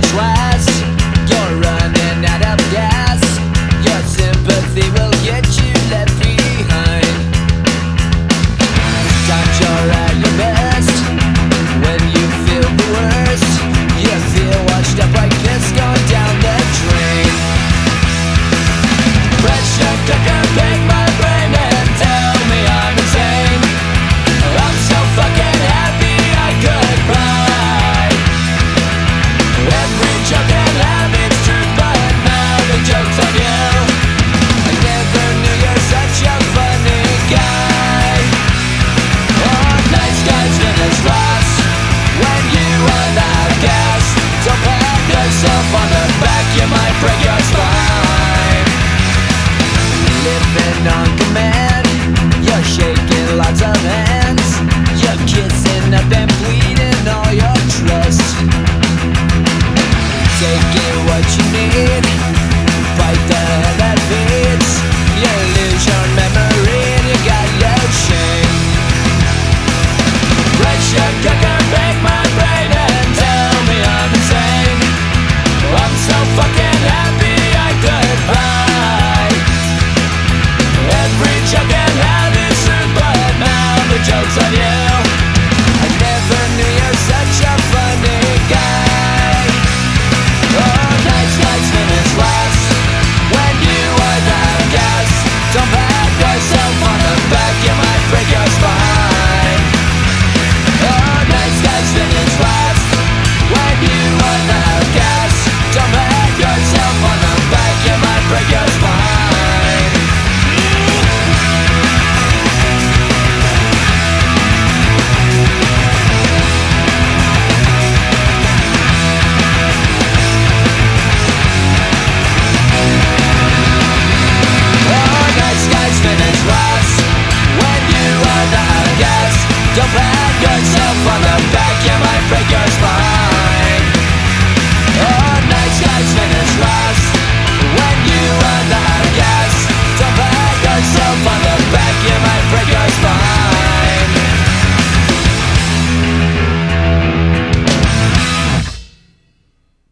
speechless. on command. You're shaking lots of hands. You're kissing up and bleeding all your trust. Taking what you need.